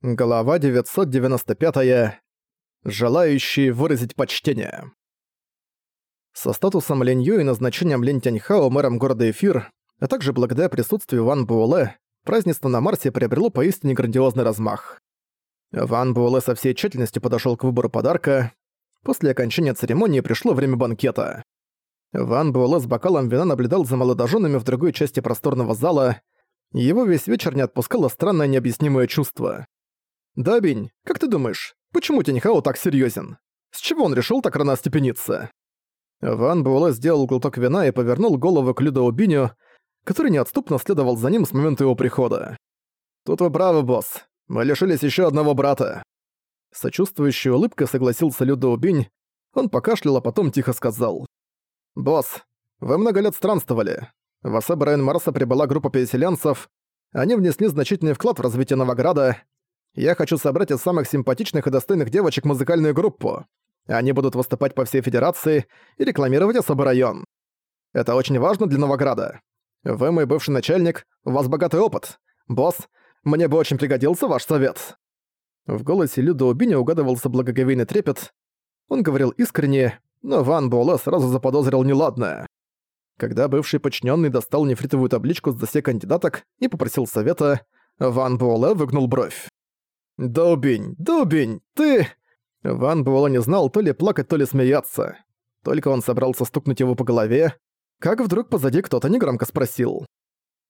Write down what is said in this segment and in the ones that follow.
Глава 995. -я. Желающие выразить почтение. Со статусом Ленью и назначением Лень Тяньхао мэром города Эфир, а также благодаря присутствию Ван Буэлэ, празднество на Марсе приобрело поистине грандиозный размах. Ван Буэлэ со всей тщательностью подошёл к выбору подарка. После окончания церемонии пришло время банкета. Ван Буэлэ с бокалом вина наблюдал за молодоженами в другой части просторного зала, его весь вечер не отпускало странное необъяснимое чувство. «Дабинь, как ты думаешь, почему Тиньхао так серьёзен? С чего он решил так рано остепениться?» Ван Буэлэ сделал глоток вина и повернул голову к Людо Биню, который неотступно следовал за ним с момента его прихода. «Тут вы правы, босс. Мы лишились ещё одного брата». Сочувствующей улыбкой согласился Людо Бинь. Он покашлял, а потом тихо сказал. «Босс, вы много лет странствовали. В особый район Марса прибыла группа переселенцев. Они внесли значительный вклад в развитие Новограда, я хочу собрать из самых симпатичных и достойных девочек музыкальную группу. Они будут выступать по всей Федерации и рекламировать особый район. Это очень важно для Новограда. Вы мой бывший начальник, у вас богатый опыт. Босс, мне бы очень пригодился ваш совет». В голосе Люда Убини угадывался благоговейный трепет. Он говорил искренне, но Ван Буэлэ сразу заподозрил неладное. Когда бывший подчиненный достал нефритовую табличку с досье кандидаток и попросил совета, Ван Буэлэ выгнул бровь. «Дубень, Дубень, ты...» Ван Буэлэ не знал то ли плакать, то ли смеяться. Только он собрался стукнуть его по голове, как вдруг позади кто-то негромко спросил.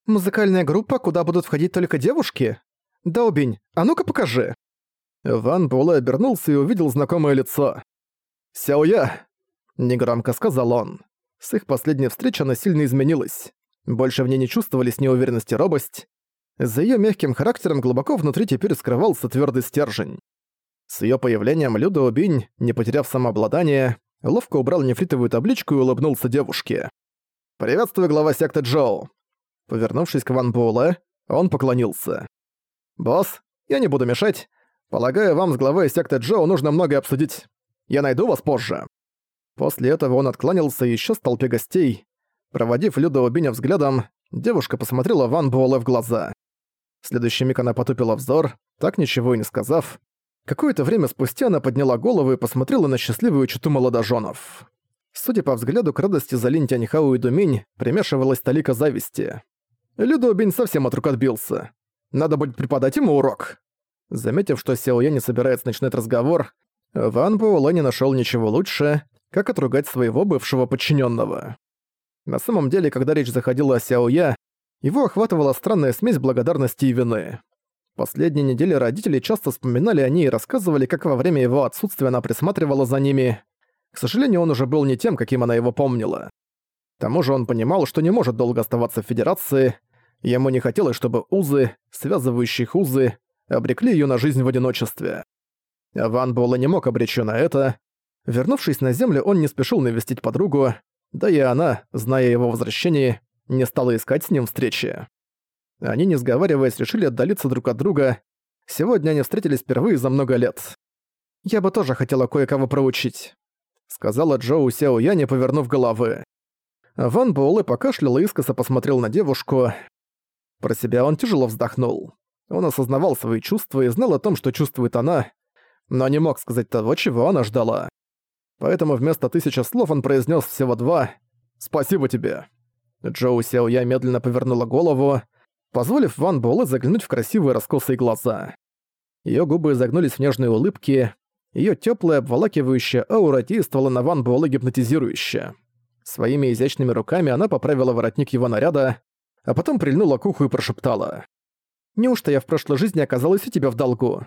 «Музыкальная группа, куда будут входить только девушки? Дубень, а ну-ка покажи!» Ван Буэлэ обернулся и увидел знакомое лицо. «Сяоя!» — негромко сказал он. С их последней встречи она сильно изменилась. Больше в ней не чувствовались неуверенность и робость. За её мягким характером глубоко внутри теперь скрывался твёрдый стержень. С её появлением Люда Убинь, не потеряв самообладание, ловко убрал нефритовую табличку и улыбнулся девушке. «Приветствую, глава секты Джоу!» Повернувшись к Ван Буэлэ, он поклонился. «Босс, я не буду мешать. Полагаю, вам с главой секты Джоу нужно многое обсудить. Я найду вас позже». После этого он откланялся исчез в толпе гостей. Проводив Люда Убиня взглядом, девушка посмотрела Ван Буэлэ в глаза. В следующий миг она потупила взор, так ничего и не сказав. Какое-то время спустя она подняла голову и посмотрела на счастливую чуту молодоженов. Судя по взгляду к радости за Линь Тяньхау и Думень, примешивалась талика зависти. Людобень совсем от рук отбился. Надо будет преподать ему урок. Заметив, что Сяо Я не собирается начинать разговор, Ван Буэлэ не нашёл ничего лучше, как отругать своего бывшего подчиненного. На самом деле, когда речь заходила о Сяо Я, его охватывала странная смесь благодарности и вины. Последние недели родители часто вспоминали о ней и рассказывали, как во время его отсутствия она присматривала за ними. К сожалению, он уже был не тем, каким она его помнила. К тому же он понимал, что не может долго оставаться в Федерации. Ему не хотелось, чтобы узы, связывающие узы, обрекли ее на жизнь в одиночестве. Ван Буэлэ не мог обречь на это. Вернувшись на землю, он не спешил навестить подругу, да и она, зная его возвращение, не стала искать с ним встречи. Они, не сговариваясь, решили отдалиться друг от друга. Сегодня они встретились впервые за много лет. «Я бы тоже хотела кое-кого проучить», — сказала Джоу Сяо Яне, повернув головы. Ван Буэлэ покашлял и искоса посмотрел на девушку. Про себя он тяжело вздохнул. Он осознавал свои чувства и знал о том, что чувствует она, но не мог сказать того, чего она ждала. Поэтому вместо тысячи слов он произнес всего два «Спасибо тебе». Джоу Сяоя медленно повернула голову, позволив Ван Буэлэ заглянуть в красивые раскосые глаза. Её губы изогнулись в нежные улыбки, её тёплая обволакивающая аура действовала на Ван Буэлэ гипнотизирующе. Своими изящными руками она поправила воротник его наряда, а потом прильнула к уху и прошептала. «Неужто я в прошлой жизни оказалась у тебя в долгу?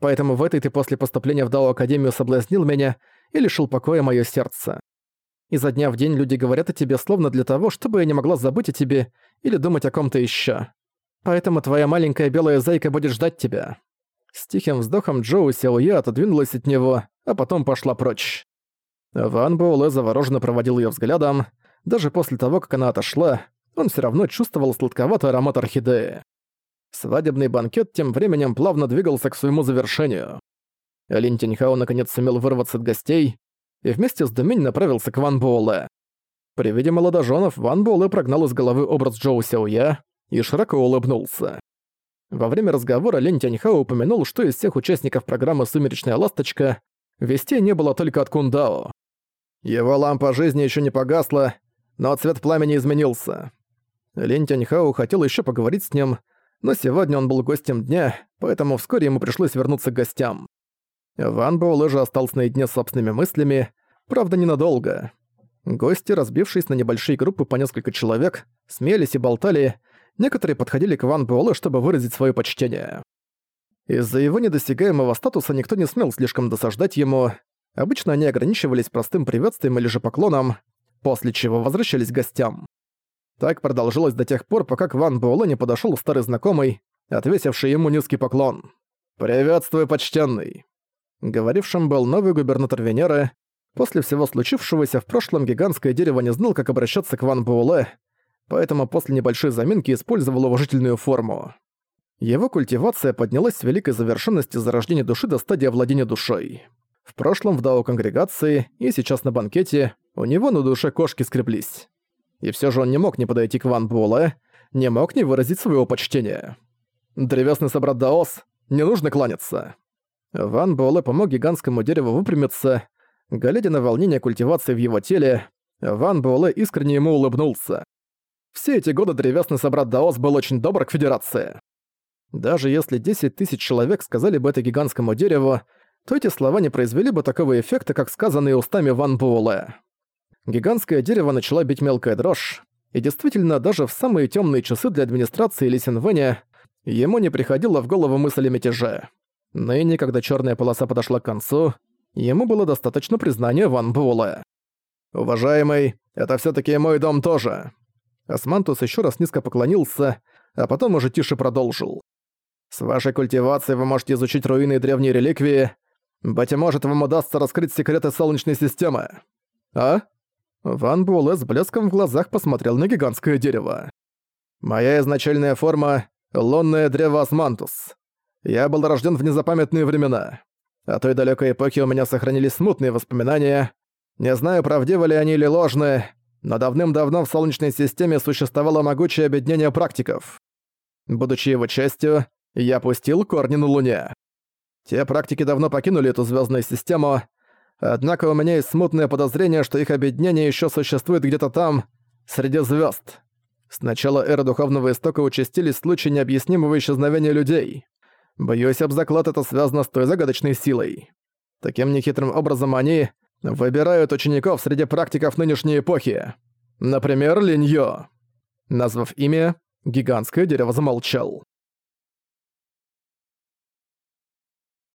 Поэтому в этой ты после поступления в Дао Академию соблазнил меня и лишил покоя моё сердце. Изо дня в день люди говорят о тебе словно для того, чтобы я не могла забыть о тебе или думать о ком-то ещё. Поэтому твоя маленькая белая зайка будет ждать тебя». С тихим вздохом Джоу Сяоя отодвинулась от него, а потом пошла прочь. Ван Буэлэ завороженно проводил её взглядом. Даже после того, как она отошла, он всё равно чувствовал сладковатый аромат орхидеи. Свадебный банкет тем временем плавно двигался к своему завершению. Лин Тиньхао наконец сумел вырваться от гостей, и вместе с Доминь направился к Ван Буэлэ. При виде молодоженов Ван Буэлэ прогнал из головы образ Джоу Сяоя и широко улыбнулся. Во время разговора Лень Тяньхао упомянул, что из всех участников программы «Сумеречная ласточка» вестей не было только от Кундао. Его лампа жизни еще не погасла, но цвет пламени изменился. Лень Тяньхао хотел еще поговорить с ним, но сегодня он был гостем дня, поэтому вскоре ему пришлось вернуться к гостям. Ван Буэлэ же остался наедине с собственными мыслями, правда ненадолго. Гости, разбившись на небольшие группы по несколько человек, смеялись и болтали, некоторые подходили к Ван Буэлэ, чтобы выразить свое почтение. Из-за его недосягаемого статуса никто не смел слишком досаждать ему, обычно они ограничивались простым приветствием или же поклоном, после чего возвращались к гостям. Так продолжилось до тех пор, пока к Ван Буэлэ не подошёл старый знакомый, отвесивший ему низкий поклон. «Приветствую, почтенный!» Говорившим был новый губернатор Венеры, После всего случившегося в прошлом гигантское дерево не знал, как обращаться к Ван Буэлэ, поэтому после небольшой заминки использовал уважительную форму. Его культивация поднялась с великой завершенности зарождения души до стадии овладения душой. В прошлом в Дао конгрегации и сейчас на банкете у него на душе кошки скреблись. И все же он не мог не подойти к Ван Буэлэ, не мог не выразить своего почтения. «Древесный собрат Даос, не нужно кланяться». Ван Буэлэ помог гигантскому дереву выпрямиться, Глядя на волнение культивации в его теле, Ван Буэлэ искренне ему улыбнулся. Все эти годы древесный собрат Даос был очень добр к Федерации. Даже если 10 тысяч человек сказали бы это гигантскому дереву, то эти слова не произвели бы такого эффекта, как сказанные устами Ван Буэлэ. Гигантское дерево начала бить мелкая дрожь, и действительно, даже в самые темные часы для администрации Лисинвэня ему не приходила в голову мысль о мятеже. Ныне, когда черная полоса подошла к концу, Ему было достаточно признания Ван Буэлэ. «Уважаемый, это все таки мой дом тоже». Османтус еще раз низко поклонился, а потом уже тише продолжил. «С вашей культивацией вы можете изучить руины и древние реликвии. Быть может, вам удастся раскрыть секреты Солнечной системы». «А?» Ван Буэлэ с блеском в глазах посмотрел на гигантское дерево. «Моя изначальная форма — лунное древо Османтус. Я был рожден в незапамятные времена. О той далекой эпохе у меня сохранились смутные воспоминания. Не знаю, правдивы ли они или ложны, но давным-давно в Солнечной системе существовало могучее объединение практиков. Будучи его частью, я пустил корни на Луне. Те практики давно покинули эту звездную систему, однако у меня есть смутное подозрение, что их объединение еще существует где-то там, среди звезд. С начала эры Духовного Истока участились случаи необъяснимого исчезновения людей. Боюсь, об заклад это связано с той загадочной силой. Таким нехитрым образом они выбирают учеников среди практиков нынешней эпохи. Например, Линьё. Назвав имя, гигантское дерево замолчал.